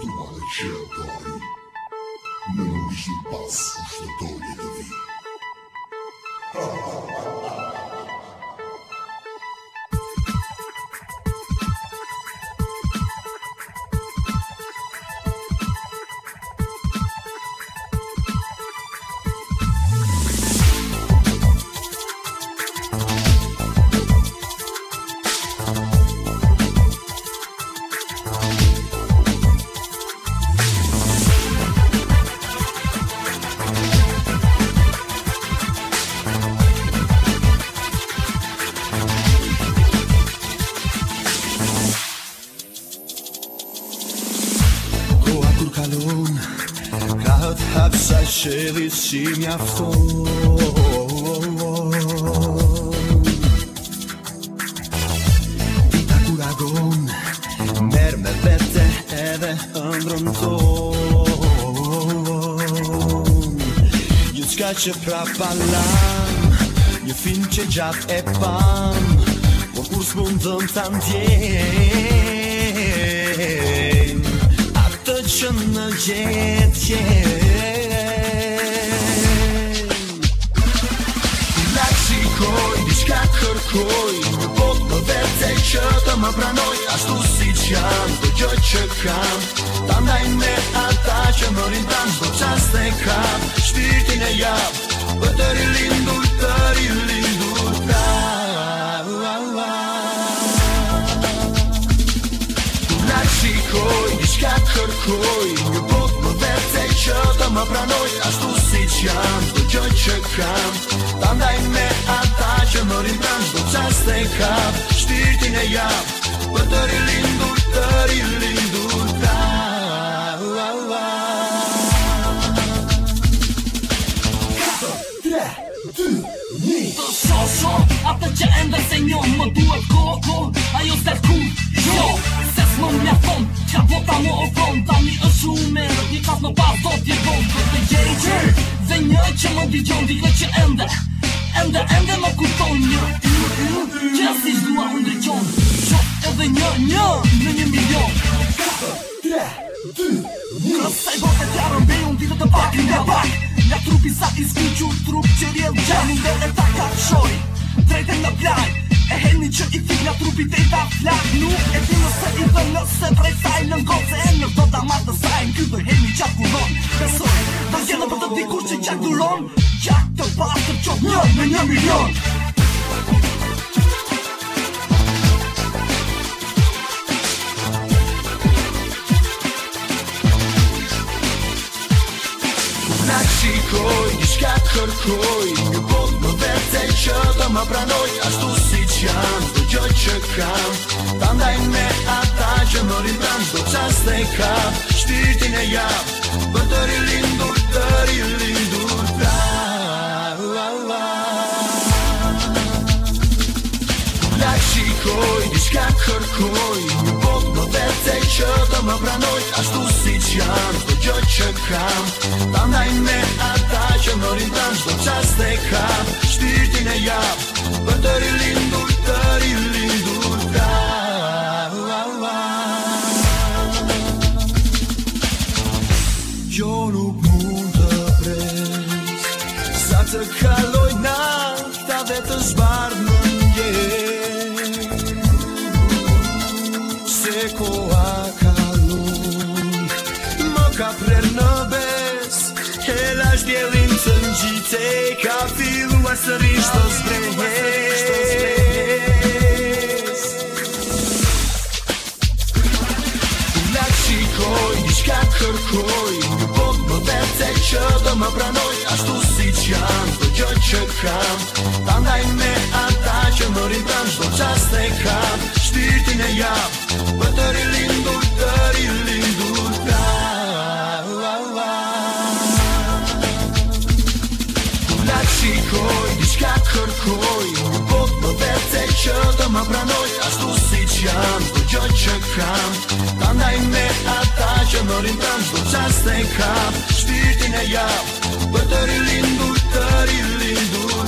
Tomar el shell party Memories will pass që i vishim një afon Vita kur agon nërë me vete edhe në rëndon Një të ka që pra palan një fin që gjatë e pan por kur s'mundën të antjen A të që në gjetë jen ka të kërkoj Po të më vërtej që të më pranoj Ashtu si që jam, do gjë që kam Ta ndaj me ata që më rindan Do qas të kam, shpirtin e jam Për të rilindur, të rilindur Ta, la, la, la Kur nga qikoj, një shka të kërkoj Një po të më vërtej që të më pranoj Ashtu si që do gjë që kam Ta ndaj me kap Shtirtin e jap Për të rilindur, të rilindur ta Ua, ua Ata që endë se një Më duhet ko, ko Ajo se ku, jo Se s'më më më thonë Ka vota më o thonë Ta mi është shumë Një kas në pasot jë gonë Këtë jë i Dhe një që më di gjonë Dikë që endë ende ende më kupton një Që si zua hundre Qo jo, edhe një një në një milion 4, 3, 2, 1 Kësaj bërë e të arëmbe unë ditë të pak nga pak Nga trupi sa i skuqu trup që rjedh qenu Dhe e ta ka shoj nga plaj E helni që i fik nga trupi të i ta flak Nuk e ti nëse i dhe nëse prej saj në ngonë Se e në do të amatë dhe sajnë Ky dhe heni qatë Besoj, ta gjenë për të dikur që qatë duron Gjatë të pasë të qokë, njët me një milion Në këshikoj, një shkatë kërkoj Një botë në vete që të ma pranoj A shtu si qanë, sdo gjotë që kam Tam me ata që nëri bram Do qasë ne kam, shpirtin e javë покой Любовь, но сердце чертом обраной А что сейчас, что идет чекам Там найме отдача, но рентам, что час дека Штиртина я, подари линду, дари линду, да Eu nu multă preț Să te caloi nafta de te zbarna He la shtjelin të ngjite, ka fillu asë rrishtë do s'prej njës Kullat shikoj, një shkat kërkoj, një bot më dhe të që do më pranoj Ashtu si qanë, do gjoj që kam, ta ndajnë me ata që më rinë Shdo qasë ne kam, shtirtin e japë, më të rilin Nisht ka kërkoj, nuk po të përte që të më pranoj Ashtu s'tu si që jam, për gjohë që kam Ta ndaj me ata që në rinë të nështë Do qështë e kap, shpirtin e jap Për të rinë lindu, të rinë lindu